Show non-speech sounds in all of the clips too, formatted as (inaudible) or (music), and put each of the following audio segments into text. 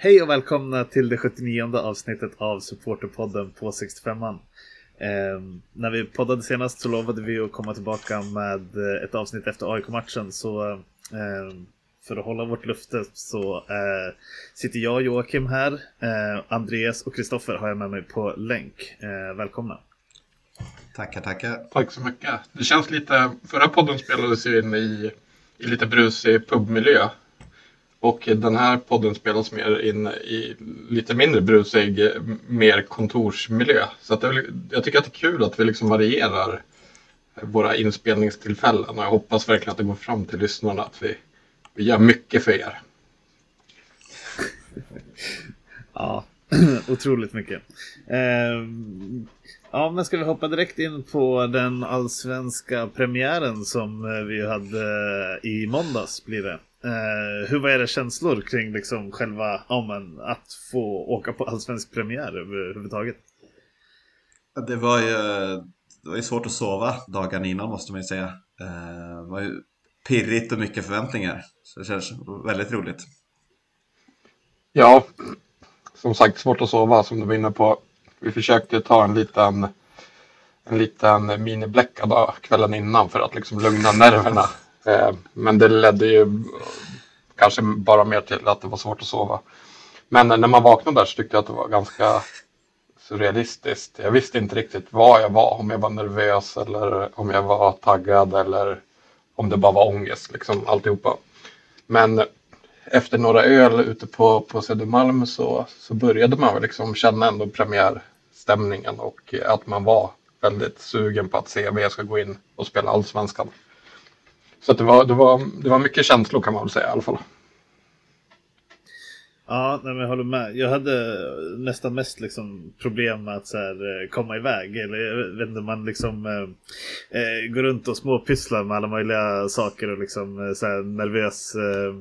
hej och välkomna till det 79 avsnittet av Supporterpodden på 65an. Eh, när vi poddade senast så lovade vi att komma tillbaka med ett avsnitt efter AIK-matchen. Så eh, för att hålla vårt löfte så eh, sitter jag, Joakim här. Eh, Andreas och Kristoffer har jag med mig på länk. Eh, välkomna! Tackar, tackar! Tack så mycket! Det känns lite, förra podden spelades ju in i, i lite brusig pubmiljö. Och den här podden spelas mer in i lite mindre brusig, mer kontorsmiljö. Så att det, jag tycker att det är kul att vi liksom varierar våra inspelningstillfällen. Och jag hoppas verkligen att det går fram till lyssnarna att vi, vi gör mycket för er. (laughs) Ja, (clears throat) otroligt mycket. Eh, ja, men ska vi hoppa direkt in på den allsvenska premiären som eh, vi hade i måndags blir det. Eh, hur var era känslor kring liksom själva, ja, men, att få åka på allsvensk premiär överhuvudtaget? Det var ju, det var ju svårt att sova dagen innan måste man ju säga. Eh, det var ju pirrigt och mycket förväntningar. Så det känns väldigt roligt. Ja, som sagt svårt att sova som du var inne på. Vi försökte ta en liten, en liten mini-bläckad kvällen innan för att liksom lugna nerverna. Eh, men det ledde ju kanske bara mer till att det var svårt att sova. Men när man vaknade där så tyckte jag att det var ganska surrealistiskt. Jag visste inte riktigt vad jag var, om jag var nervös eller om jag var taggad eller om det bara var ångest, liksom alltihopa. Men efter några öl ute på, på Södermalm så, så började man liksom känna ändå premiärstämningen och att man var väldigt sugen på att se ska gå in och spela allsvenskan. Så det, var, det, var, det var mycket känslor kan man väl säga i alla fall. Ja, nej, men jag håller med. Jag hade nästan mest liksom problem med att så här, eh, komma iväg. Eller jag vet inte, man liksom eh, eh, går runt och småpysslar med alla möjliga saker och liksom eh, så här, nervös eh,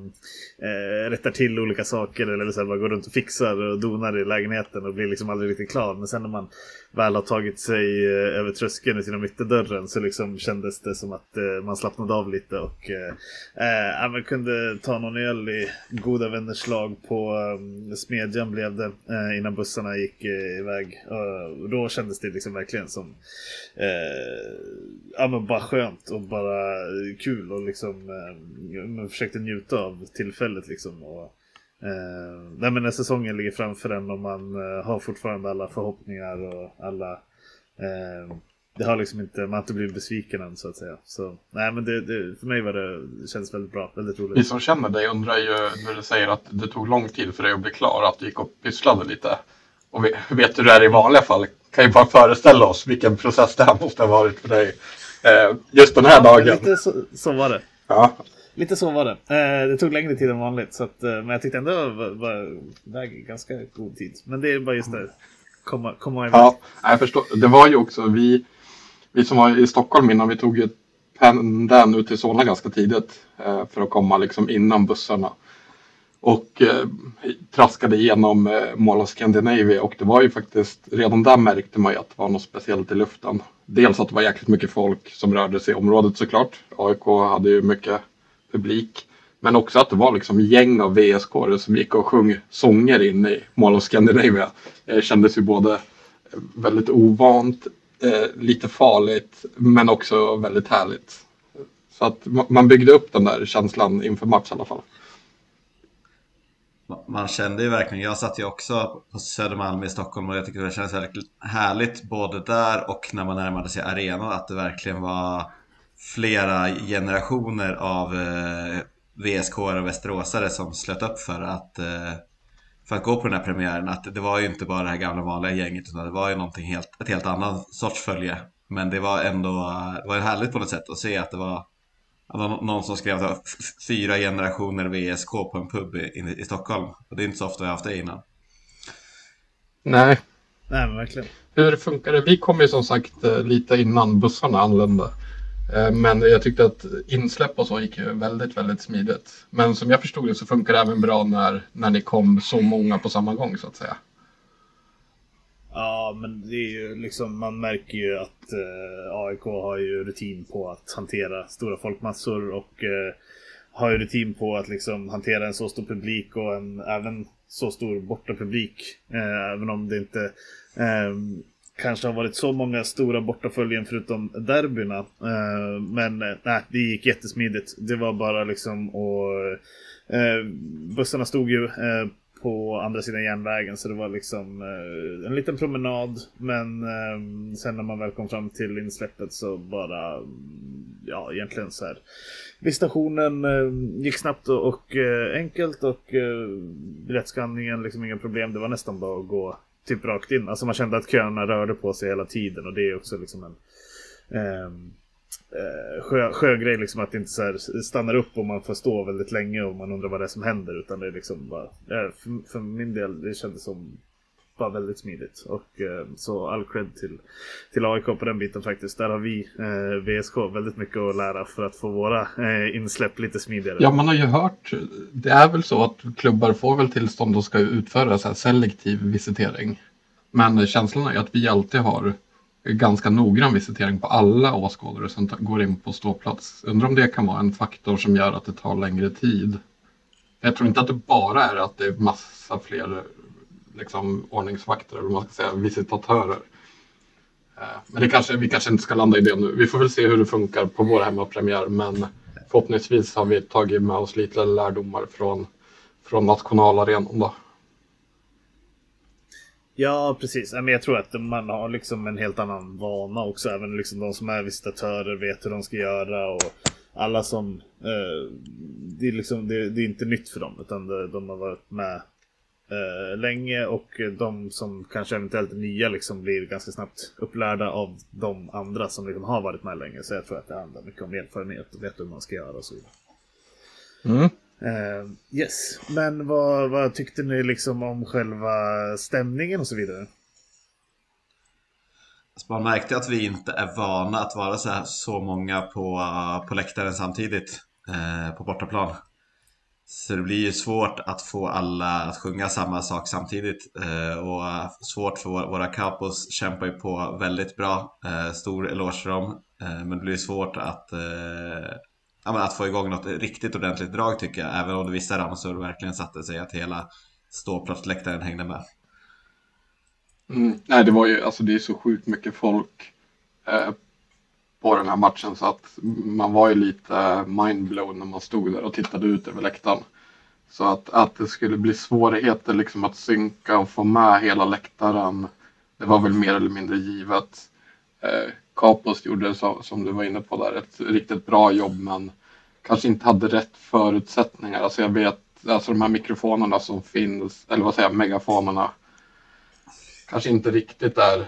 eh, rättar till olika saker. Eller så här, bara går runt och fixar och donar i lägenheten och blir liksom aldrig riktigt klar. Men sen när man väl har tagit sig eh, över tröskeln i inom ytterdörren så liksom kändes det som att eh, man slappnade av lite och eh, eh man kunde ta någon öl i goda vänners lag på eh, Smedjan blev det eh, innan bussarna gick eh, iväg. Och då kändes det liksom verkligen som ja, men bara skönt och bara kul och liksom man försökte njuta av tillfället liksom. Och, Eh, nej, men när säsongen ligger framför en och man eh, har fortfarande alla förhoppningar och alla... Eh, det har liksom inte, man har inte blivit besviken än så att säga. Så, nej, men det, det, för mig var det, det känns väldigt bra, väldigt roligt. Vi som känner dig undrar ju när du säger att det tog lång tid för dig att bli klar, att du gick och pysslade lite. Och vet hur det är i vanliga fall, kan ju bara föreställa oss vilken process det här måste ha varit för dig. Eh, just den här dagen. Lite så, så var det. Ja, Lite så var det. Eh, det tog längre tid än vanligt. Så att, eh, men jag tyckte ändå det var, var, var ganska god tid. Men det är bara just det. Komma, komma iväg. Ja, jag förstår. Det var ju också vi, vi som var i Stockholm innan. Vi tog ju pendeln ut till Solna ganska tidigt. Eh, för att komma liksom innan bussarna. Och eh, traskade igenom eh, Mall of Scandinavia. Och det var ju faktiskt, redan där märkte man ju att det var något speciellt i luften. Dels att det var jäkligt mycket folk som rörde sig i området såklart. AIK hade ju mycket publik. Men också att det var liksom gäng av VSK som gick och sjöng sånger inne i Mall of Scandinavia. Det kändes ju både eh, väldigt ovant, eh, lite farligt men också väldigt härligt. Så att man byggde upp den där känslan inför match i alla fall. Man kände ju verkligen, jag satt ju också på Södermalm i Stockholm och jag tycker det kändes väldigt härligt både där och när man närmade sig arenan att det verkligen var flera generationer av eh, VSK och västeråsare som slöt upp för att, eh, för att gå på den här premiären. Att det var ju inte bara det här gamla vanliga gänget utan det var ju någonting helt, ett helt annat sorts följe. Men det var ändå det var härligt på något sätt att se att det var någon som skrev att fyra generationer VSK på en pub i, i Stockholm. Och det är inte så ofta vi har haft det innan. Nej. Nej, men verkligen. Hur funkar det? Vi kom ju som sagt eh, lite innan bussarna anlände. Eh, men jag tyckte att insläpp och så gick ju väldigt, väldigt smidigt. Men som jag förstod det så funkar det även bra när, när ni kom så många på samma gång så att säga. Ja, men det är ju liksom, man märker ju att eh, AIK har ju rutin på att hantera stora folkmassor och eh, har ju rutin på att liksom hantera en så stor publik och en, även så stor bortapublik. Eh, även om det inte eh, kanske har varit så många stora bortaföljen förutom derbyna. Eh, men eh, nej, det gick jättesmidigt. Det var bara liksom och eh, bussarna stod ju på andra sidan järnvägen så det var liksom en liten promenad. Men sen när man väl kom fram till insläppet så bara, mm, ja egentligen så här. Visitationen gick snabbt och, och enkelt och eh, biljettskanningen liksom inga problem. Det var nästan bara att gå typ rakt in. Alltså man kände att köerna rörde på sig hela tiden och det är också liksom en ehm, eh, skö, skön grej liksom att det inte så här stannar upp och man får stå väldigt länge och man undrar vad det är som händer utan det är liksom bara, eh, för, för min del det kändes som var väldigt smidigt. Och eh, så all cred till, till AIK på den biten faktiskt. Där har vi, eh, VSK, väldigt mycket att lära för att få våra eh, insläpp lite smidigare. Ja, man har ju hört, det är väl så att klubbar får väl tillstånd och ska utföra så här selektiv visitering. Men känslan är att vi alltid har ganska noggrann visitering på alla åskådare som går in på ståplats. Undrar om det kan vara en faktor som gör att det tar längre tid. Jag tror inte att det bara är att det är massa fler liksom, ordningsvakter, eller man ska säga, visitatörer. Eh, men det kanske, vi kanske inte ska landa i det nu. Vi får väl se hur det funkar på vår hemmapremiär, men förhoppningsvis har vi tagit med oss lite lärdomar från, från nationalarenan. Då. Ja, precis. Men jag tror att man har liksom en helt annan vana också. Även liksom de som är visitatörer vet hur de ska göra. Och alla som... Eh, det, är liksom, det, det, är inte nytt för dem. Utan de har varit med eh, länge och de som kanske eventuellt är nya liksom blir ganska snabbt upplärda av de andra som liksom har varit med länge. Så jag tror att det handlar mycket om erfarenhet och veta hur man ska göra och så vidare. Mm. Uh, yes, men vad, vad, tyckte ni liksom om själva stämningen och så vidare? Alltså man märkte att vi inte är vana att vara så, här, så många på, på läktaren samtidigt uh, på bortaplan. Så det blir ju svårt att få alla att sjunga samma sak samtidigt eh, och svårt för våra capos kämpar ju på väldigt bra. Eh, stor eloge för dem. Eh, men det blir svårt att, eh, att få igång något riktigt ordentligt drag tycker jag. Även om det vissa ramsor verkligen satte sig att hela ståplatsläktaren hängde med. Mm, nej, det var ju, alltså det är så sjukt mycket folk eh, på den här matchen så att man var ju lite mindblown när man stod där och tittade ut över läktaren. Så att, att det skulle bli svårigheter liksom att synka och få med hela läktaren, det var väl mer eller mindre givet. Eh, Capos gjorde, så, som du var inne på där, ett riktigt bra jobb men kanske inte hade rätt förutsättningar. Alltså jag vet, alltså de här mikrofonerna som finns, eller vad säger jag, megafonerna, kanske inte riktigt är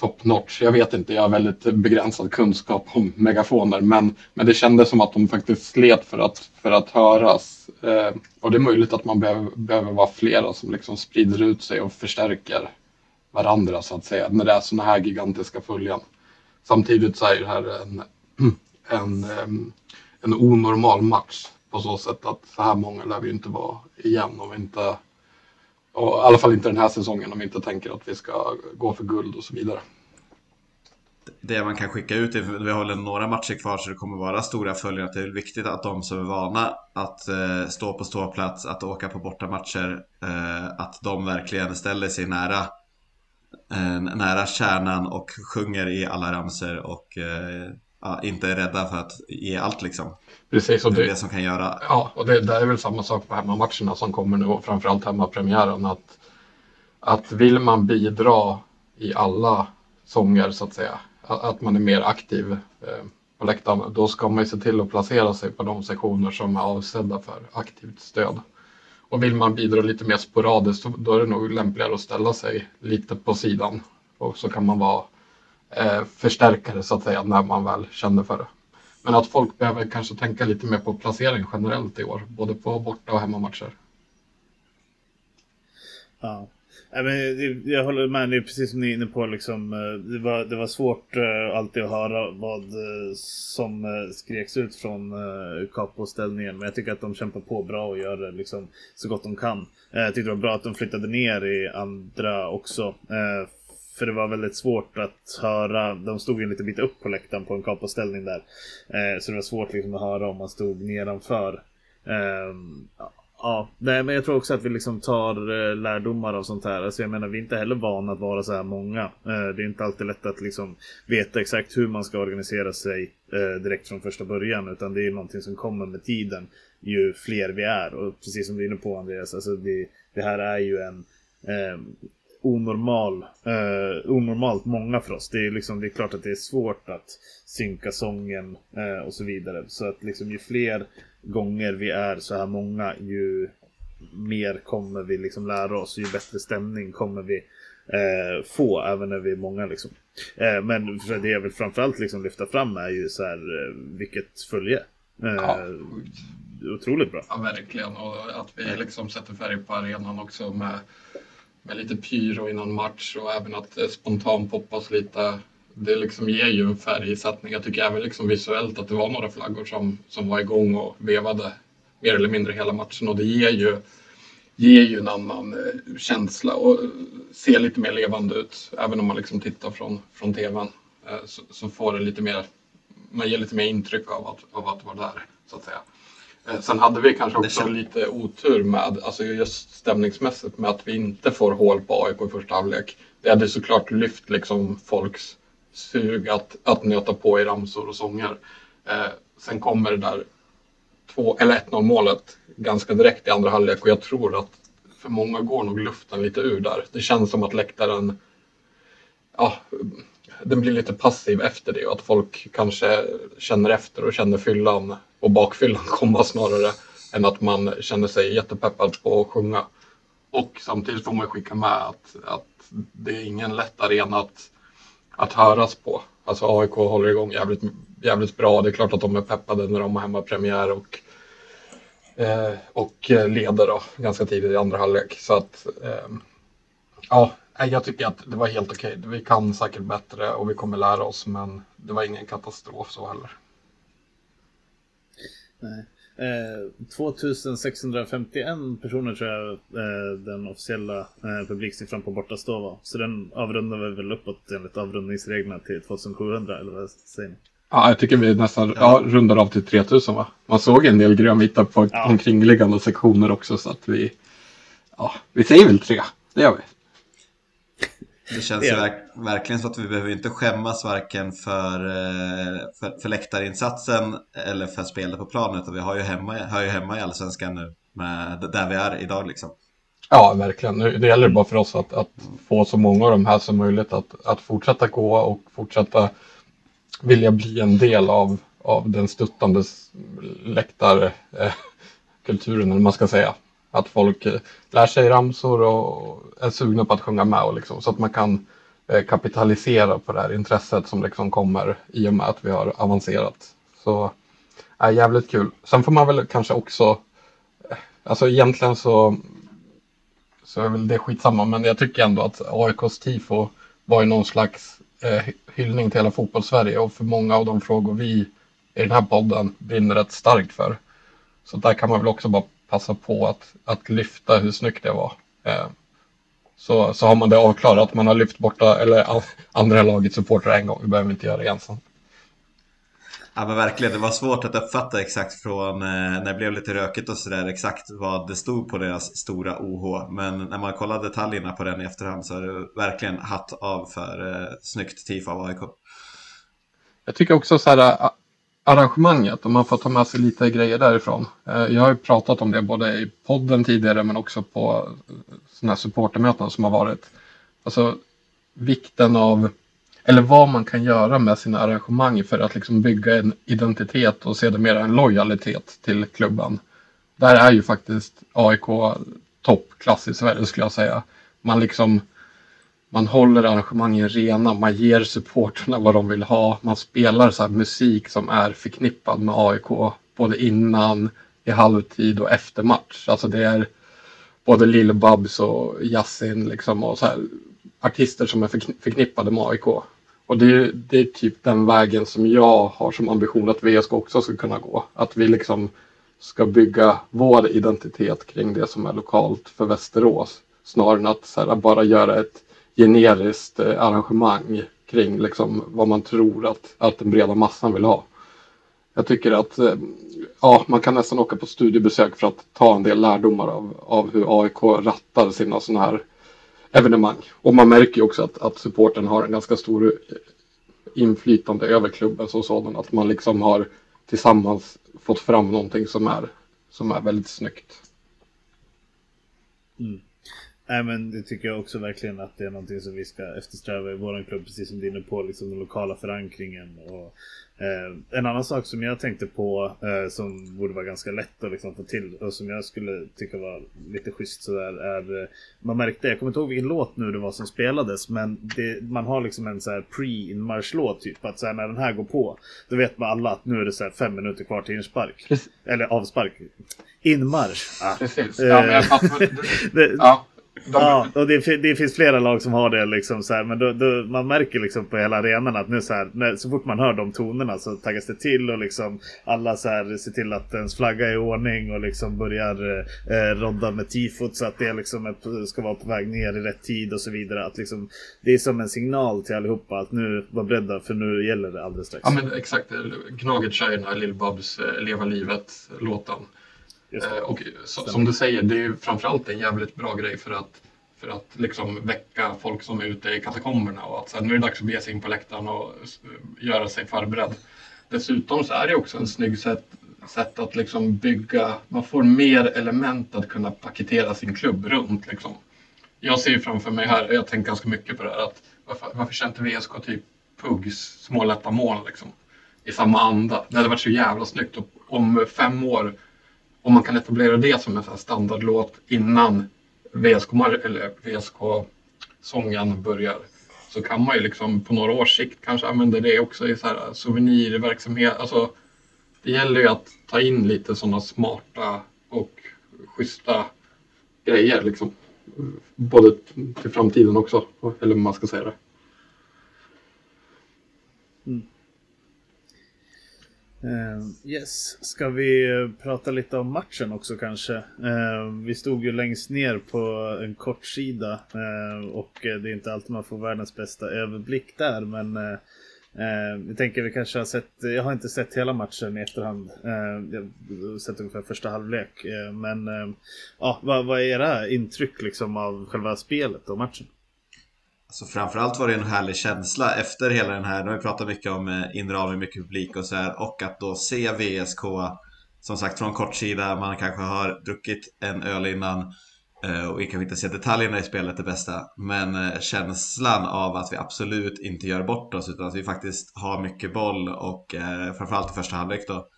top notch. Jag vet inte, jag har väldigt begränsad kunskap om megafoner, men, men det kändes som att de faktiskt slet för att, för att höras. Eh, och det är möjligt att man behöver, behöver vara flera som liksom sprider ut sig och förstärker varandra så att säga, när det är sådana här gigantiska följen. Samtidigt så är det här en, (clears throat) en, en onormal match på så sätt att så här många lär vi inte vara igen om vi inte och I alla fall inte den här säsongen om vi inte tänker att vi ska gå för guld och så vidare. Det man kan skicka ut, är, vi har väl några matcher kvar så det kommer vara stora följare, det är viktigt att de som är vana att eh, stå på ståplats, att åka på bortamatcher, eh, att de verkligen ställer sig nära, eh, nära kärnan och sjunger i alla ramser och eh, ja, inte är rädda för att ge allt liksom. Precis, och det är det som kan göra. Ja, och det, det är väl samma sak på hemmamatcherna som kommer nu och framförallt hemmapremiären. Att, att vill man bidra i alla sånger så att säga, att man är mer aktiv eh, på läktaren, då ska man ju se till att placera sig på de sektioner som är avsedda för aktivt stöd. Och vill man bidra lite mer sporadiskt, då är det nog lämpligare att ställa sig lite på sidan. Och så kan man vara eh, förstärkare så att säga när man väl känner för det. Men att folk behöver kanske tänka lite mer på placering generellt i år, både på borta och hemmamatcher. Ja. Jag håller med, det är precis som ni är inne på. Liksom, eh, det, var, det var svårt eh, alltid att höra vad eh, som skreks ut från capo-ställningen. Men jag tycker att de kämpar på bra och gör det liksom, så gott de kan. jag tyckte det var bra att de flyttade ner i andra också. För det var väldigt svårt att höra. De stod ju en liten bit upp på läktaren på en kapoställning där. Eh, så det var svårt liksom att höra om man stod nedanför. Eh, Ja, nej, men jag tror också att vi liksom tar eh, lärdomar av sånt här. Alltså jag menar, vi är inte heller vana att vara så här många. Eh, det är inte alltid lätt att liksom veta exakt hur man ska organisera sig eh, direkt från första början. Utan det är någonting som kommer med tiden ju fler vi är. Och precis som du är inne på Andreas, alltså det, det här är ju en eh, onormal, eh, onormalt många för oss. Det är, liksom, det är klart att det är svårt att synka sången eh, och så vidare. Så att liksom, ju fler gånger vi är så här många, ju mer kommer vi liksom lära oss. Ju bättre stämning kommer vi eh, få, även när vi är många. Liksom. Eh, men för det jag vill framförallt liksom lyfta fram är ju så här, eh, vilket följe. Eh, Ja. Otroligt bra. Ja, verkligen. Och att vi liksom sätter färg på arenan också med, med lite pyro innan match och även att eh, det spontant poppas lite. Det liksom ger ju en färgsättning. Jag tycker även liksom visuellt att det var några flaggor som, som var igång och vevade mer eller mindre hela matchen och det ger ju, ger ju en annan eh, känsla och eh, ser lite mer levande ut. Även om man liksom tittar från, från tvn så, så får det lite mer, man ger lite mer intryck av att, av att vara där så att säga. Eh, Sen hade vi kanske också lite otur med, alltså just stämningsmässigt med att vi inte får hål på AIK i första halvlek. Det hade såklart lyft liksom folks sug att, att nöta på i ramsor och sånger. Eh, sen kommer det där två, eller 1-0 målet ganska direkt i andra halvlek och jag tror att för många går nog luften lite ur där. Det känns som att läktaren ja, den blir lite passiv efter det och att folk kanske känner efter och känner fyllan och bakfyllan (laughs) komma snarare än att man känner sig jättepeppad på att sjunga. Och samtidigt får man skicka med att, att det är ingen lätt arena att, att höras på. Alltså AIK håller igång jävligt, jävligt bra. Det är klart att de är peppade när de har hemmapremiär och, eh, och leder då ganska tidigt i andra halvlek. Så att eh, Ja, jag tycker att det var helt okej. Vi kan säkert bättre och vi kommer lära oss, men det var ingen katastrof så heller. Nej. Eh, 2651 personer tror jag eh, den officiella eh, publiksiffran på bortastå var. Så den avrundar vi väl uppåt enligt avrundningsreglerna till 2700 eller vad säger ni? Ja, jag tycker vi nästan ja, rundar av till 3000 va? Man såg en del grönvita på Ja. omkringliggande sektioner också så att vi, ja, vi säger väl tre. Det gör vi. Det känns är- verk, verkligen så att vi behöver inte skämmas varken för, eh, för, för läktarinsatsen eller för spelet på planen. Utan vi har ju hemma, har ju hemma i Allsvenskan nu, med, där vi är idag liksom. Ja, verkligen. Det gäller bara för oss att, att få så många av de här som möjligt att, att fortsätta gå och fortsätta vilja bli en del av, av den stuttande läktarkulturen, kulturen, eller man ska säga. Att folk eh, lär sig ramsor och är sugna på att sjunga med och liksom, så att man kan eh, kapitalisera på det här intresset som liksom kommer i och med att vi har avancerat. Så är jävligt kul. Sen får man väl kanske också, alltså egentligen så så är väl det skitsamma. Men jag tycker ändå att AIKs tifo var ju någon slags eh, hyllning till hela fotbollssverige och för många av de frågor vi i den här podden brinner rätt starkt för. Så där kan man väl också bara passa på att, att lyfta hur snyggt det var. Eh, så, så har man det avklarat. Man har lyft borta, eller andra lagets supportrar en gång. Vi behöver inte göra det ensam. Ja men verkligen, det var svårt att uppfatta exakt från eh, när det blev lite rökigt och sådär exakt vad det stod på deras stora OH. Men när man kollar detaljerna på den i efterhand så är det verkligen hatt av för eh, snyggt tifo av AIK. Jag tycker också så här a- arrangemanget, om man får ta med sig lite grejer därifrån. Eh, jag har ju pratat om det både i podden tidigare men också på eh, sådana här supportermöten som har varit. Alltså vikten av, eller vad man kan göra med sina arrangemang för att liksom bygga en identitet och sedermera en lojalitet till klubben. Där är ju faktiskt AIK toppklass i Sverige skulle jag säga. Man liksom man håller arrangemangen rena, man ger supporterna vad de vill ha. Man spelar så här musik som är förknippad med AIK både innan, i halvtid och efter match. Alltså det är både Lill-Babs och Yasin liksom och så här artister som är förknippade med AIK. Och det är, det är typ den vägen som jag har som ambition att VSK också ska kunna gå. Att vi liksom ska bygga vår identitet kring det som är lokalt för Västerås. Snarare än att så här, bara göra ett generiskt eh, arrangemang kring liksom, vad man tror att, att den breda massan vill ha. jag tycker att eh, ja, man kan nästan åka på studiebesök för att ta en del lärdomar av, av hur AIK rattar sina sådana här evenemang. Och man märker ju också att, att supporten har en ganska stor eh, inflytande över klubben som sådan. Att man liksom har tillsammans fått fram någonting som är, som är väldigt snyggt. Mm. Nej men det tycker jag också verkligen att det är någonting som vi ska eftersträva i våran klubb. Precis som du är inne på, liksom den lokala förankringen. Och, eh, en annan sak som jag tänkte på eh, som borde vara ganska lätt att liksom få till och som jag skulle tycka var lite schysst sådär är eh, Man märkte, jag kommer inte ihåg vilken låt nu det var som spelades men det, man har liksom en så här pre-inmarsch-låt typ. Att så här, när den här går på då vet man alla att nu är det så här fem minuter kvar till inspark. Eller avspark. Inmarsch. Ah. Precis. Ja, men jag fattar. (laughs) Det- ja, de, Ja, och det, det finns flera lag som har det liksom så här, men då, då, man märker liksom på hela arenan att nu så här, när, så fort man hör de tonerna så taggas det till och liksom alla så här ser till att ens flagga är i ordning och liksom börjar eh, rodda med tifot så att det liksom är, ska vara på väg ner i rätt tid och så vidare. Att liksom, det är som en signal till allihopa att nu var beredda för nu gäller det alldeles strax. ja, men exakt. Gnaget kör ju den här Lill-Babs eh, Leva livet-låten. Eh, och så, som du säger, det är framförallt en jävligt bra grej för att, för att liksom väcka folk som är ute i katakomberna och att så här, nu är det dags att bege sig in på läktaren och göra sig förberedd. Dessutom så är det också en snygg sätt, sätt att liksom bygga, man får mer element att kunna paketera sin klubb runt. Liksom. Jag ser framför mig här, jag tänker ganska mycket på det här, att varför, varför kör inte VSK typ Pugs små lätta mål liksom, i samma anda? Det hade varit så jävla snyggt och om fem år om man kan etablera det som en sån standardlåt innan VSK, eller VSK-sången börjar så kan man ju liksom på några års sikt kanske använda det också i så här souvenirverksamhet. Alltså, det gäller ju att ta in lite sådana smarta och schyssta grejer liksom. Både till framtiden också, eller hur man ska säga det. Uh, yes, ska vi prata lite om matchen också kanske? Uh, vi stod ju längst ner på en kort sida uh, och det är inte alltid man får världens bästa överblick där men uh, jag tänker vi kanske har sett, jag har inte sett hela matchen i efterhand. Jag har sett ungefär första halvlek. Eh, men ja, vad, vad är era intryck liksom av själva spelet och matchen? Alltså framförallt var det en härlig känsla efter hela den här, nu har vi pratat mycket om eh, inramning, mycket publik och så här och att då se VSK som sagt från kortsida, man kanske har druckit en öl innan eh, och vi kanske inte ser detaljerna i spelet det bästa. Men eh, känslan av att vi absolut inte gör bort oss utan att vi faktiskt har mycket boll och framförallt i första halvlek då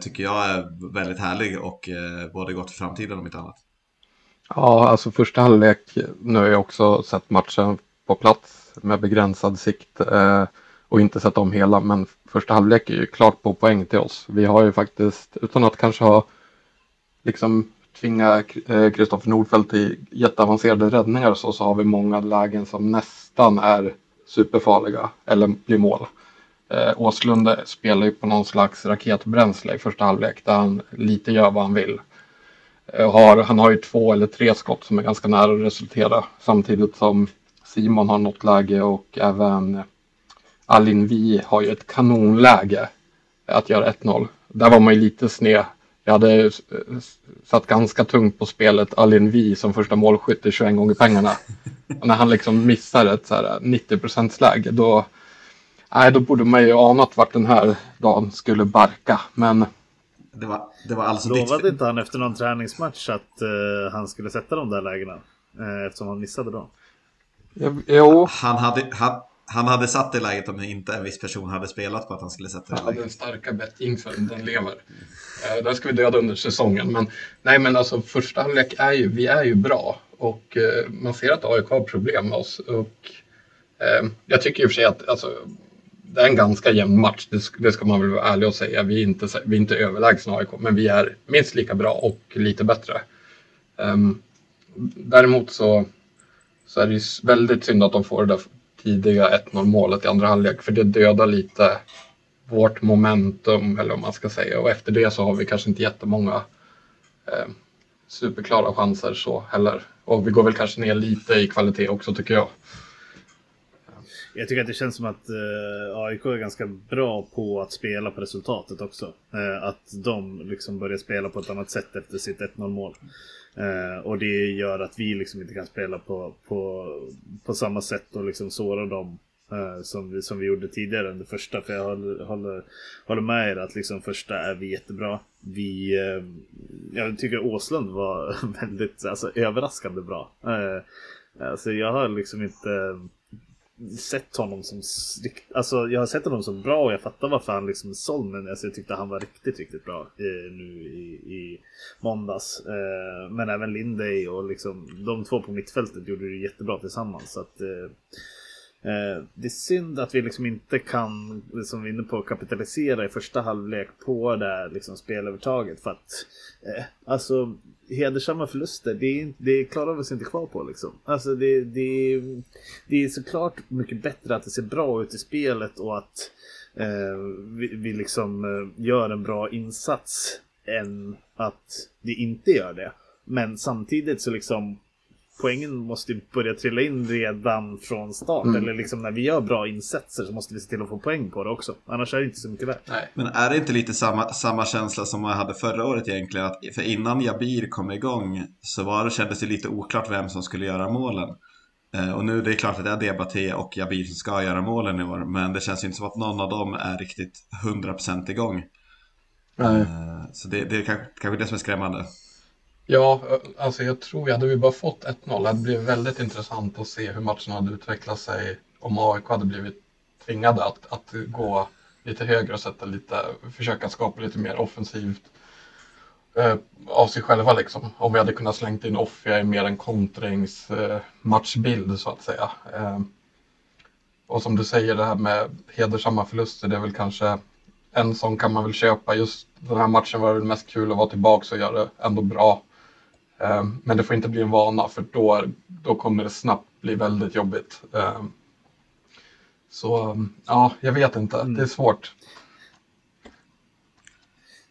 tycker jag är väldigt härlig och både gott för framtiden om inte annat. Ja, alltså första halvlek, nu har jag också sett matchen på plats med begränsad sikt eh, och inte sett om hela, men första halvlek är ju klart på poäng till oss. Vi har ju faktiskt, utan att kanske ha liksom tvinga eh, Kristoffer Nordfeldt till jätteavancerade räddningar så, så har vi många lägen som nästan är superfarliga eller blir mål. Eh, Åslund spelar ju på någon slags raketbränsle i första halvlek där han lite gör vad han vill. Eh, har, han har ju två eller tre skott som är ganska nära att resultera samtidigt som Simon har något läge och även Alin Vi har ju ett kanonläge att göra 1-0. Där var man ju lite sned. Jag hade eh, satt ganska tungt på spelet Alin Vi som första målskytt i 21 gånger pengarna. Och när han liksom missar ett så här eh, 90 läge då, nej, då borde man ju anat vart den här dagen skulle barka. Men det var, det var alltså ditt... Lovade inte han efter någon träningsmatch att eh, han skulle sätta de där lägena? Eh, eftersom han missade dem. jo, Han hade, han, han hade satt det läget om inte en viss person hade spelat på att han skulle sätta det Ja, läget. den starka bettingsen, den lever. Eh, den ska vi döda under säsongen. Men, nej, men alltså första halvlek är ju, vi är ju bra och eh, man ser att AIK har problem med oss. Och, eh, jag tycker i och för sig att alltså, det är en ganska jämn match, det, det ska man väl vara ärlig och säga. Vi är inte, vi är inte överlägsna AIK, men vi är minst lika bra och lite bättre. Um, däremot så, så är det ju väldigt synd att de får det där tidiga 1-0 målet i andra halvlek, för det dödar lite vårt momentum, eller vad man ska säga. Och efter det så har vi kanske inte jättemånga eh, superklara chanser så heller. Och vi går väl kanske ner lite i kvalitet också tycker jag. Jag tycker att det känns som att eh, AIK är ganska bra på att spela på resultatet också. Eh, att de liksom börjar spela på ett annat sätt efter sitt 1-0 mål. Eh, och det gör att vi liksom inte kan spela på, på, på samma sätt och liksom såra dem eh, som, vi, som vi gjorde tidigare under första. För jag håller, håller, håller med er att liksom första är vi jättebra. Vi, eh, jag tycker Åslund var (laughs) väldigt alltså, överraskande bra. Eh, alltså jag har liksom inte sett honom som alltså jag har sett honom som bra och jag fattar varför han liksom är såld men alltså, jag tyckte han var riktigt, riktigt bra eh, nu i, i måndags. Eh, men även Lindey och liksom de två på mittfältet gjorde det jättebra tillsammans. Så att, eh, Eh, Eh, det är synd att vi liksom inte kan, som vi är inne på, kapitalisera i första halvlek på det här liksom spelövertaget. För att, eh, alltså, hedersamma förluster, det, det klarar vi oss inte kvar på liksom. Alltså det, det, det är såklart mycket bättre att det ser bra ut i spelet och att eh, vi, vi liksom eh, gör en bra insats än att det inte gör det. Men samtidigt så liksom poängen måste ju börja trilla in redan från start. Mm. Eller liksom när vi gör bra insatser så måste vi se till att få poäng på det också. Annars är det inte så mycket värt. Nej. Men är det inte lite samma, samma känsla som man hade förra året egentligen? Att, för innan Jabir kom igång så var det, kändes det lite oklart vem som skulle göra målen. Eh, och nu det är klart att det är Debaté och Jabir som ska göra målen i år. Men det känns ju inte som att någon av dem är riktigt 100% igång. Nej. Eh, så det, det är kanske, kanske det som är skrämmande. Ja, alltså jag tror, hade vi bara fått 1-0 det hade blivit väldigt intressant att se hur matchen hade utvecklat sig om AIK hade blivit tvingade att, att gå lite högre och sätta lite, försöka skapa lite mer offensivt eh, av sig själva liksom. Om vi hade kunnat slängt in Offia i mer en kontringsmatchbild eh, så att säga. Eh, och som du säger det här med hedersamma förluster, det är väl kanske en sån kan man väl köpa. Just den här matchen var det mest kul att vara tillbaka och göra det ändå bra. Ehm, men det får inte bli en vana för då, då kommer det snabbt bli väldigt jobbigt. Ehm, så ja, jag vet inte. Det är mm. svårt.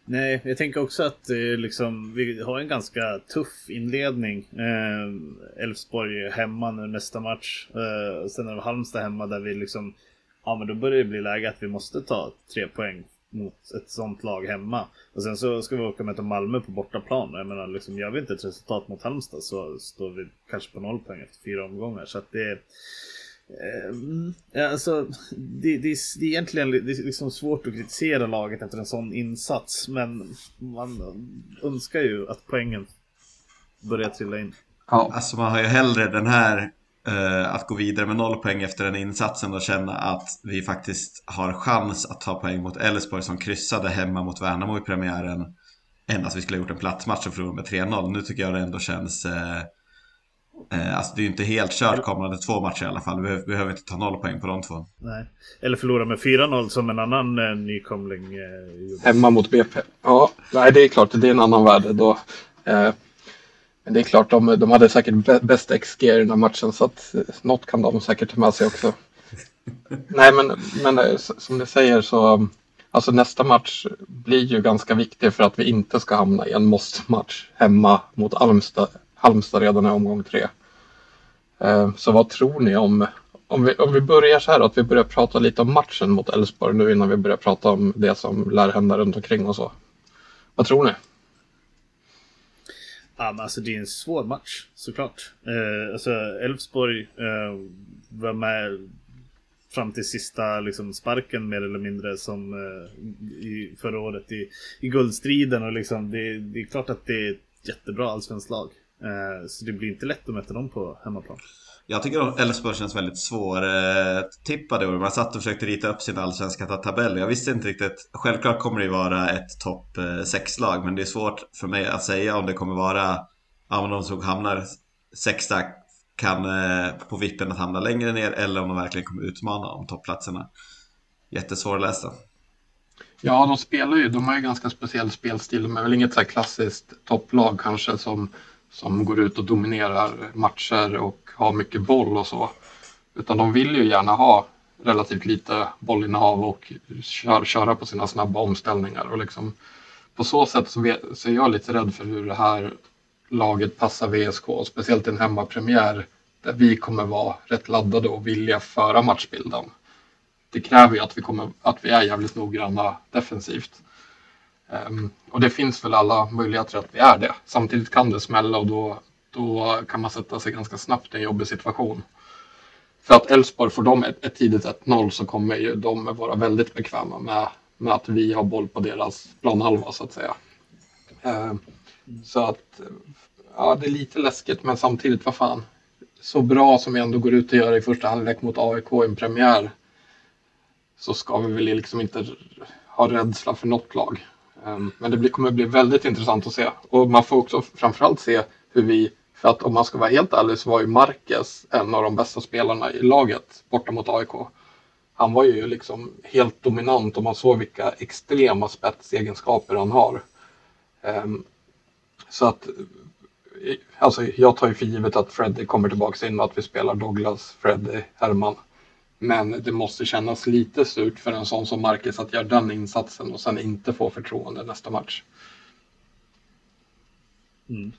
Nej, jag tänker också att eh, liksom, vi har en ganska tuff inledning. Eh, Elfsborg hemma nu nästa match. Eh, sen är det Halmstad hemma där vi liksom, ja men då börjar det bli läge att vi måste ta tre poäng mot ett sånt lag hemma. Och sen så ska vi åka med Malmö på bortaplan. Jag menar, liksom, gör vi inte ett resultat mot Halmstad så står vi kanske på noll poäng efter fyra omgångar. Så att det Eh, alltså, det, det, det, är egentligen det är liksom svårt att kritisera laget efter en sån insats. Men man önskar ju att poängen börjar trilla in. Ja. Alltså man har ju hellre den här att gå vidare med noll poäng efter den insatsen och känna att vi faktiskt har chans att ta poäng mot Elfsborg som kryssade hemma mot Värnamo i premiären än att vi skulle ha gjort en platsmatch och förlorat med 3-0. Nu tycker jag det ändå känns eh, eh, Alltså det är ju inte helt kört kommande två matcher i alla fall. Vi behöver, vi behöver inte ta noll poäng på de två. Nej. Eller förlora med 4-0 som en annan eh, nykomling eh, gjorde. Hemma mot BP. Ja, nej det är klart. Det är en annan värld då. Men det är klart, de, de hade säkert bäst XG i den här matchen så att eh, något kan de säkert ta med sig också. (laughs) Nej, men, men eh, som du säger så alltså nästa match blir ju ganska viktig för att vi inte ska hamna i en måste-match hemma mot Halmstad, Halmstad redan i omgång tre. Eh, så vad tror ni om, om vi, om vi börjar så här att vi börjar prata lite om matchen mot Elfsborg nu innan vi börjar prata om det som lär hända runt omkring och så. Vad tror ni? Ja, men alltså det är en svår match såklart. Eh, alltså Elfsborg eh, var med fram till sista liksom, sparken mer eller mindre som eh, i, förra året i, i guldstriden. Och liksom, det, det är klart att det är ett jättebra allsvenskt lag. Eh, så det blir inte lätt att möta dem på hemmaplan. Jag tycker Elfsborg känns väldigt svårtippade i. Man satt och försökte rita upp sin allsvenska tabell. Jag visste inte riktigt. Självklart kommer det ju vara ett topp eh, 6-lag, men det är svårt för mig att säga om det kommer vara, ja men de som hamnar sexa kan eh, på vippen att hamna längre ner eller om de verkligen kommer utmana om toppplatserna. Jättesvårlästa. Ja, de spelar ju, de har ju ganska speciell spelstil. De är väl inget så här klassiskt topplag kanske som som går ut och dominerar matcher och ha mycket boll och så. Utan de vill ju gärna ha relativt lite bollinnehav och kör, köra på sina snabba omställningar. Och liksom, på så sätt så, vet, så är jag lite rädd för hur det här laget passar VSK, speciellt i en hemmapremiär där vi kommer vara rätt laddade och vilja föra matchbilden. Det kräver ju att vi, kommer, att vi är jävligt noggranna defensivt. Um, och det finns väl alla möjligheter att vi är det. Samtidigt kan det smälla och då, då kan man sätta sig ganska snabbt i en jobbig situation. För att Elfsborg, får de ett, ett tidigt 1-0 så kommer ju de vara väldigt bekväma med, med att vi har boll på deras planhalva så att säga. Eh, så att ja, det är lite läskigt men samtidigt, vad fan. Så bra som vi ändå går ut och gör i första halvlek mot AIK i en premiär så ska vi väl liksom inte ha rädsla för något lag. Eh, men det kommer bli väldigt intressant att se. Och man får också framförallt se hur vi, för att om man ska vara helt ärlig så var ju Marquez en av de bästa spelarna i laget borta mot AIK. Han var ju liksom helt dominant och man såg vilka extrema spetsegenskaper han har. Um, så att alltså jag tar ju för givet att Freddy kommer tillbaka in och att vi spelar Douglas, Freddy, Herman. Men det måste kännas lite surt för en sån som Marcus att göra den insatsen och sen inte få förtroende nästa match. Mm.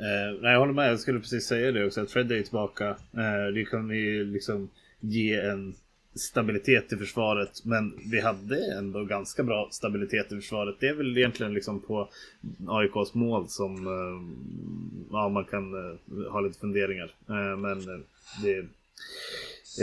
Eh, nej, jag håller med. Jag skulle precis säga det också. Att Fred är tillbaka. Eh, det kan ju liksom ge en stabilitet i försvaret. Men vi hade ändå ganska bra stabilitet i försvaret. Det är väl egentligen liksom på AIKs mål som eh, ja, man kan eh, ha lite funderingar. Eh, men eh, det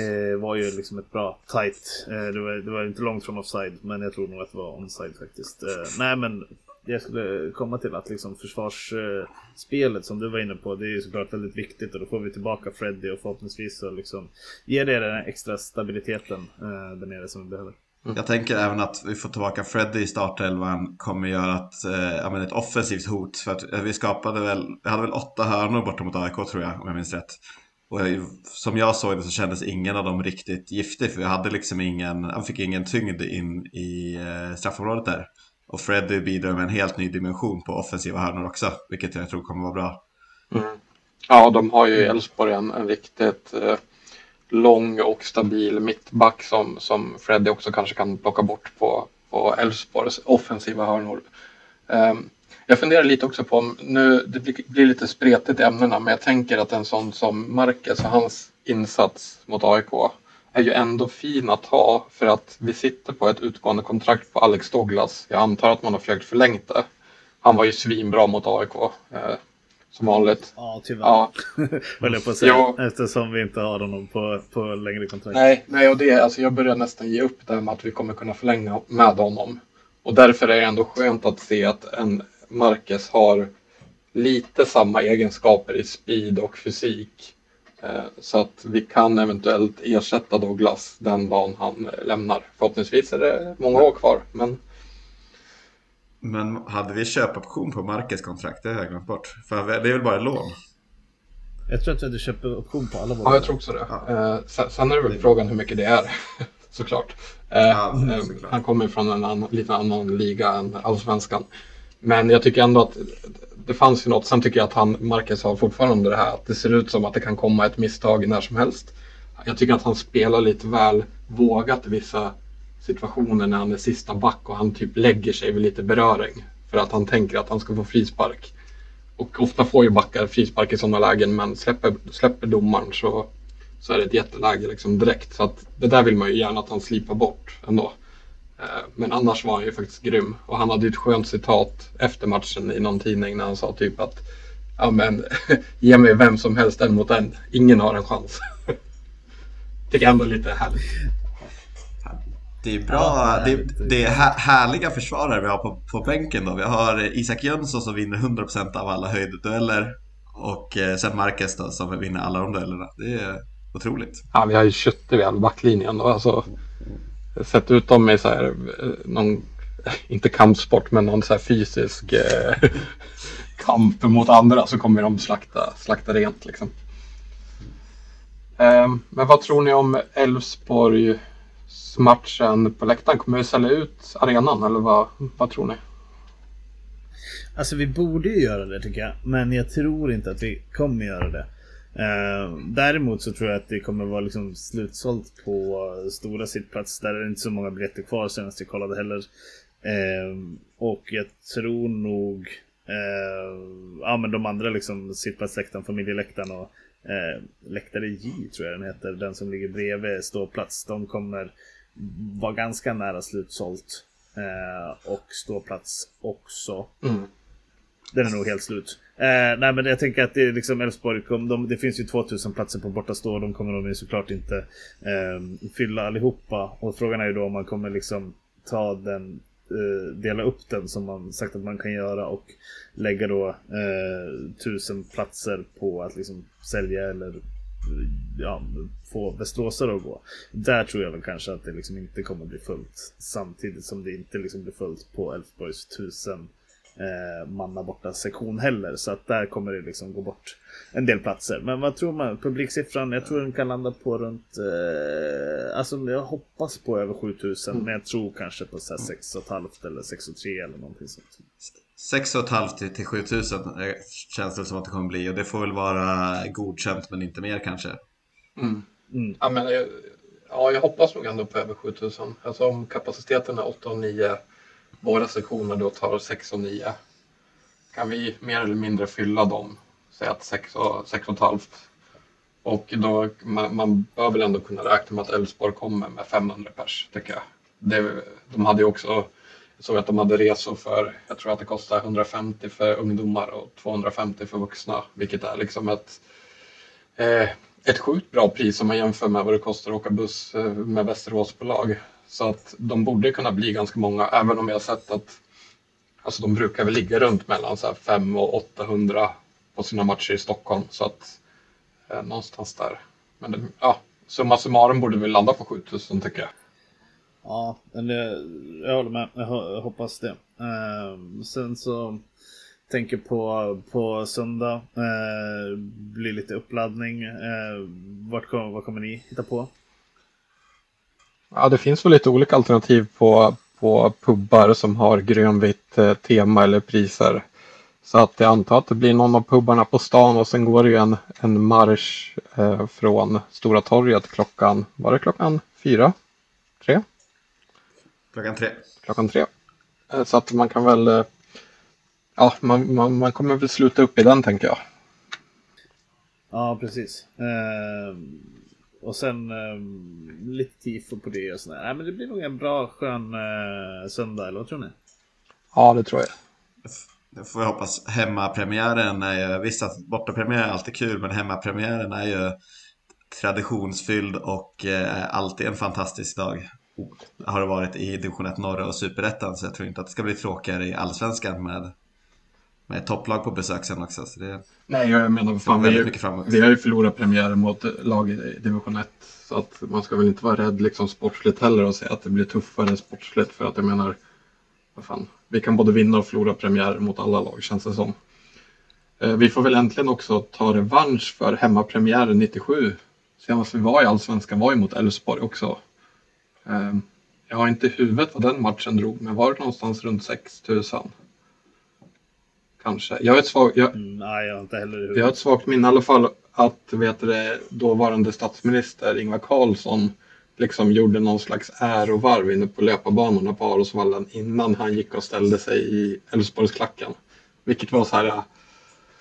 eh, var ju liksom ett bra tight. Eh, det, var, det var inte långt från offside, men jag tror nog att det var onside faktiskt. Eh, nej, men det jag skulle komma till att liksom försvarsspelet som du var inne på, det är ju såklart väldigt viktigt och då får vi tillbaka Freddy och förhoppningsvis så liksom ger det den extra stabiliteten eh, där nere som vi behöver. Mm. Jag tänker även att vi får tillbaka Freddy i startelvan kommer göra att, eh, ett offensivt hot. För att eh, vi skapade väl, vi hade väl åtta hörnor borta mot AIK tror jag, om jag minns rätt. Och som jag såg det så kändes ingen av dem riktigt giftig för vi hade liksom ingen, han fick ingen tyngd in i eh, straffområdet där. Och Freddy bidrar med en helt ny dimension på offensiva hörnor också, vilket jag tror kommer vara bra. Mm. Ja, de har ju i Elfsborg en, en riktigt eh, lång och stabil mittback som, som Freddy också kanske kan plocka bort på, på Elfsborgs offensiva hörnor. Um, jag funderar lite också på om, nu det blir lite spretigt i ämnena, men jag tänker att en sån som Marcus och hans insats mot AIK är ju ändå fin att ha för att vi sitter på ett utgående kontrakt på Alex Douglas. Jag antar att man har försökt förlängt det. Han var ju svinbra mot AIK. Eh, som vanligt. Ja, tyvärr. Ja. (laughs) Höll jag på att säga. Jo. Eftersom vi inte har honom på, på längre kontrakt. Nej, nej och det, alltså jag börjar nästan ge upp det med att vi kommer kunna förlänga med honom. Och därför är det ändå skönt att se att en Marquez har lite samma egenskaper i speed och fysik. Eh, så att vi kan eventuellt ersätta Douglas den dagen han lämnar. Förhoppningsvis är det många år kvar. Men, men hade vi köpoption på Marquez kontrakt? Det har jag glömt bort. För det är väl bara lån? Jag tror att vi hade köpoption på alla våra. Ja, jag tror också det. Ja. Eh, sen är det väl frågan hur mycket det är. (laughs) såklart. Eh, ja, såklart. Han kommer från en annan, lite annan liga än allsvenskan. Men jag tycker ändå att det fanns ju något. Sen tycker jag att han, Marcus har fortfarande det här att det ser ut som att det kan komma ett misstag när som helst. Jag tycker att han spelar lite väl vågat i vissa situationer när han är sista back och han typ lägger sig vid lite beröring. För att han tänker att han ska få frispark. Och ofta får ju backar frispark i sådana lägen men släpper, släpper domaren så, så är det ett jätteläge liksom direkt. Så att det där vill man ju gärna att han slipar bort ändå. Eh, men annars var han ju faktiskt grym. Och han hade ett skönt citat efter matchen i någon tidning när han sa typ att ja men (laughs) ge mig vem som helst en mot en. Ingen har en chans. (laughs) Tycker ändå lite härligt. Det är bra, ja, det, är, det, är härliga försvarare vi har på, på bänken då. Vi har Isak Jönsson som vinner 100% av alla höjddueller och eh, sen Marquez då som vinner alla de duellerna. Det är otroligt. Ja, vi har ju köttet vid all backlinjen då. Alltså, sett ut dem i så här, eh, någon, (laughs) inte kampsport, men någon så här fysisk eh, (laughs) kamp mot andra så kommer de slakta, slakta rent liksom. Eh, men vad tror ni om Elfsborg matchen på läktaren? Kommer vi sälja ut arenan eller vad, vad tror ni? Alltså vi borde ju göra det tycker jag. Men jag tror inte att vi kommer göra det. Eh, däremot så tror jag att det kommer vara liksom slutsålt på stora sittplats. Där är det inte så många biljetter kvar senast jag kollade heller. Eh, och jag tror nog eh, ja, men de andra liksom sittplatsläktaren, familjeläktaren och eh, läktare J tror jag den heter, den som ligger bredvid ståplats. De kommer vara ganska nära slutsålt. Eh, och ståplats också. Mm. Den är nog helt slut. Eh, nej men jag tänker att det är liksom Elfsborg, de, det finns ju 2000 platser på bortastå och de kommer de ju såklart inte eh, fylla allihopa. Och frågan är ju då om man kommer liksom ta den, eh, dela upp den som man sagt att man kan göra och lägga då eh, tusen platser på att liksom sälja eller ja, få västeråsare att gå. Där tror jag väl kanske att det liksom inte kommer bli fullt. Samtidigt som det inte liksom blir fullt på Elfsborgs tusen eh, manna borta sektion heller. Så att där kommer det liksom gå bort en del platser. Men vad tror man? Publiksiffran, jag tror den kan landa på runt... Eh, alltså jag hoppas på över 7000 mm. men jag tror kanske på 6,5 eller 6,3 eller någonting sånt. 6,5 till, till 7000 känns det som att det kommer bli och det får väl vara godkänt men inte mer kanske. Mm. Mm. Ja, men, ja, jag hoppas nog ändå på över 7000. Alltså om kapaciteten är 8 och 9 våra sektioner då tar 6 och 9. Kan vi mer eller mindre fylla dem, säg att 6 och, 6 och ett halvt. Och då, man, man bör väl ändå kunna räkna med att Elfsborg kommer med 500 pers, tycker jag. Det, de hade ju också, jag såg att de hade resor för, jag tror att det kostar 150 för ungdomar och 250 för vuxna, vilket är liksom ett, eh, ett sjukt bra pris om man jämför med vad det kostar att åka buss eh, med Västeråsbolag. Så att de borde kunna bli ganska många, även om jag har sett att alltså de brukar väl ligga runt mellan så 5 och 800 på sina matcher i Stockholm. Så att eh, någonstans där. Men det, ja, summa summarum borde vi landa på 7000 tycker jag. Ja, jag håller med. Jag hoppas det. Eh, sen så tänker på, på söndag. Eh, blir lite uppladdning. Eh, vart kom, vad kommer ni hitta på? Ja, det finns väl lite olika alternativ på, på pubbar som har grönvitt eh, tema eller priser. Så att jag antar att det blir någon av pubbarna på stan och sen går det ju en, en marsch eh, från Stora torget klockan, var det klockan fyra? Tre? Klockan tre. Klockan tre. Eh, så att man kan väl, eh, ja man, man, man kommer väl sluta upp i den tänker jag. Ja, precis. Och sen um, lite tifo på det och sådär. Nej, men det blir nog en bra skön uh, söndag, eller vad tror ni? Ja, det tror jag. Det får jag hoppas. Hemmapremiären är ju, visst att bortapremiär är alltid kul, men hemmapremiären är ju traditionsfylld och eh, alltid en fantastisk dag. Har det varit i division 1 norra och superettan, så jag tror inte att det ska bli tråkigare i allsvenskan med med topplag på besök sen också. Så det Nej, jag menar, fan, vi, mycket framåt. vi har ju förlorat premiären mot lag i division 1. Så att man ska väl inte vara rädd liksom sportsligt heller och säga att det blir tuffare sportsligt. För att jag menar, vad fan, vi kan både vinna och förlora premiär mot alla lag känns det som. Eh, vi får väl äntligen också ta revansch för hemmapremiären 97. Senast vi var i Allsvenskan var ju mot Elfsborg också. Eh, jag har inte i huvudet vad den matchen drog, men var det någonstans runt 6000? Kanske. Jag har ett svagt, jag, mm, nej, jag har inte heller Jag har ett svagt minne i alla fall att vet du, dåvarande statsminister Ingvar Carlsson liksom gjorde någon slags ärovarv inne på löparbanorna på Arosvallen innan han gick och ställde sig i Älvsborgsklacken. Vilket var så här.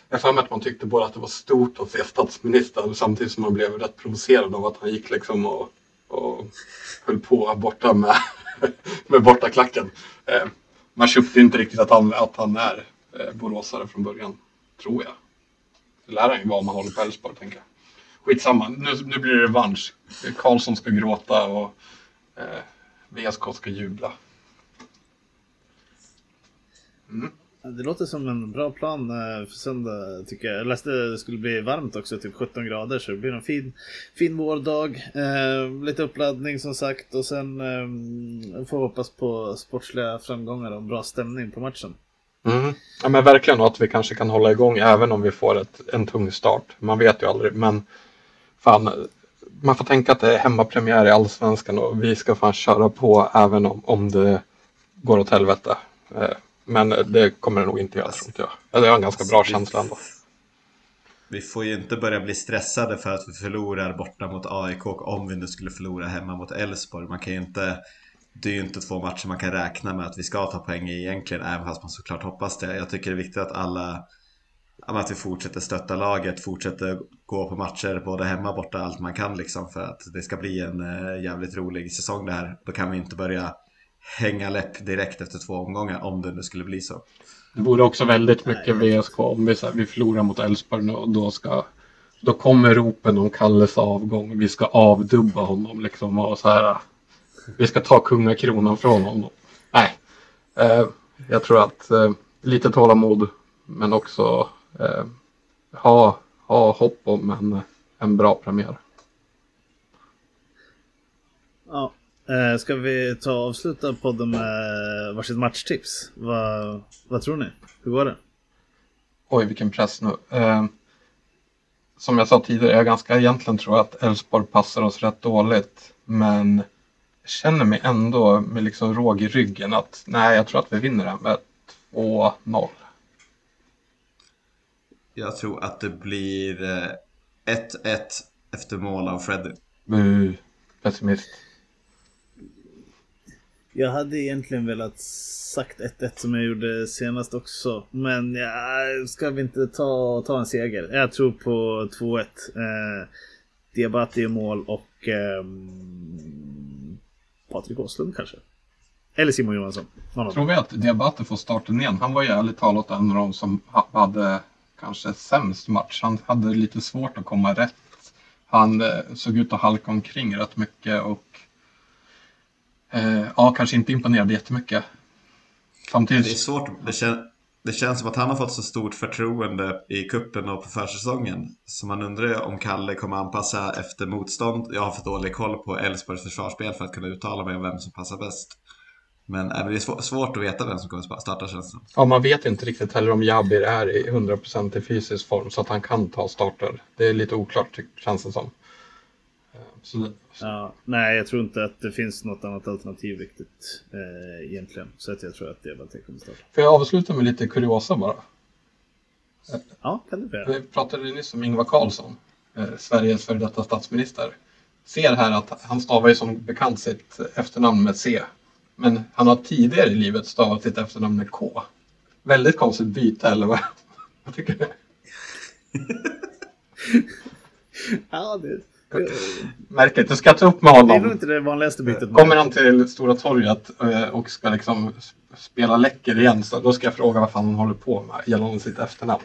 Jag har att man tyckte både att det var stort att se statsministern samtidigt som man blev rätt provocerad av att han gick liksom och, och höll på borta med, (laughs) med bortaklacken. Eh, man köpte inte riktigt att han, att han är Eh, boråsare från början, tror jag. Lär han ju vara om man håller på Elfsborg, tänker jag. Skitsamma, nu, nu blir det revansch. Karlsson ska gråta och eh, VSK ska jubla. Mm. Det låter som en bra plan eh, för söndag tycker jag. Jag läste att det skulle bli varmt också, typ 17 grader. Så det blir en fin, fin vårdag. Eh, lite uppladdning som sagt och sen eh, får hoppas på sportsliga framgångar och bra stämning på matchen. Mm. Ja, men verkligen att vi kanske kan hålla igång även om vi får ett, en tung start. Man vet ju aldrig, men fan, man får tänka att det är hemmapremiär i Allsvenskan och vi ska fan köra på även om, om det går åt helvete. Eh, men det kommer det nog inte göra, tror inte jag. Eller jag har en ganska bra känsla ändå. Vi får ju inte börja bli stressade för att vi förlorar borta mot AIK om vi nu skulle förlora hemma mot Elfsborg. Man kan ju inte det är ju inte två matcher man kan räkna med att vi ska ta poäng i egentligen, även fast man såklart hoppas det. Jag tycker det är viktigt att alla att vi fortsätter stötta laget, fortsätter gå på matcher både hemma och borta allt man kan liksom för att det ska bli en äh, jävligt rolig säsong det här. Då kan vi inte börja hänga läpp direkt efter två omgångar om det nu skulle bli så. Det vore också väldigt mycket VSK om vi, så här, vi förlorar mot Elfsborg och då ska då kommer ropen om Kalles avgång. Vi ska avdubba honom liksom och så här. Vi ska ta kungakronan från honom. Nej, eh, jag tror att eh, lite tålamod men också eh, ha, ha hopp om en, en bra premiär. Ja, ska vi ta och avsluta podden med varsitt matchtips? Vad, vad tror ni? Hur går det? Oj, vilken press nu. Som jag sa tidigare, jag ganska egentligen tror att Elfsborg passar oss rätt dåligt. Men känner mig ändå med liksom råg i ryggen att nej, jag tror att vi vinner det med 2-0. Jag tror att det blir 1-1 eh, efter mål av Freddy. Bu, pessimist. Jag hade egentligen velat sagt 1-1 som jag gjorde senast också. Men ja, ska vi inte ta, ta en seger? Jag tror på 2-1. Eh, Diabati i mål och eh, Patrik Åslund kanske. Eller Simon Johansson. Någon tror vi att Diabate får starten igen? Han var ju ärligt talat en av de som hade kanske sämst match. Han hade lite svårt att komma rätt. Han eh, såg ut att halka omkring rätt mycket och eh, ja, kanske inte imponerade jättemycket. Samtidigt... Det är svårt. Det, kän det känns som att han har fått så stort förtroende i kuppen och på försäsongen. Så man undrar om Kalle kommer anpassa efter motstånd. Jag har för dålig koll på Elfsborgs försvarsspel för att kunna uttala mig om vem som passar bäst. Men äh, det är svårt att veta vem som kommer starta känns det Ja, man vet inte riktigt heller om Jabir är i 100% i fysisk form så att han kan ta starter. Det är lite oklart känns det som. Eh, så det. Ja, nej, jag tror inte att det finns något annat alternativ riktigt eh, egentligen. Så att jag tror att det bara kommer starta. Får jag avsluta med lite kuriosa bara? Ja, kan du göra. Vi pratade nyss om Ingvar Carlsson, eh, Sveriges före detta statsminister. Ser här att han stavar ju som bekant sitt efternamn med C. Men han har tidigare i livet stavat sitt efternamn med K. Väldigt konstigt byte, eller vad, (laughs) vad tycker du? (laughs) ja, det... Märkligt, du ska ta upp med honom. Det är nog inte det vanligaste bytet. Kommer han till Stora torget eh, och ska liksom spela läcker igen så då ska jag fråga vad fan han håller på med gällande sitt efternamn.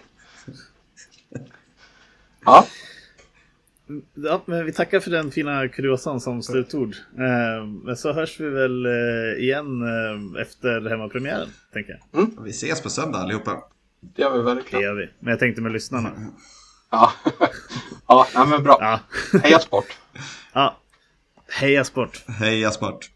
Ja. Ja, men vi tackar för den fina kuriosan som slutord. Eh, så hörs vi väl eh, igen efter hemmapremiären, tänker jag. Mm. Vi ses på söndag allihopa. Det gör vi verkligen. Det gör vi. Men jag tänkte med lyssnarna. Ja, ja men bra. Ja. Heja sport! Ja, heja sport! Heja sport!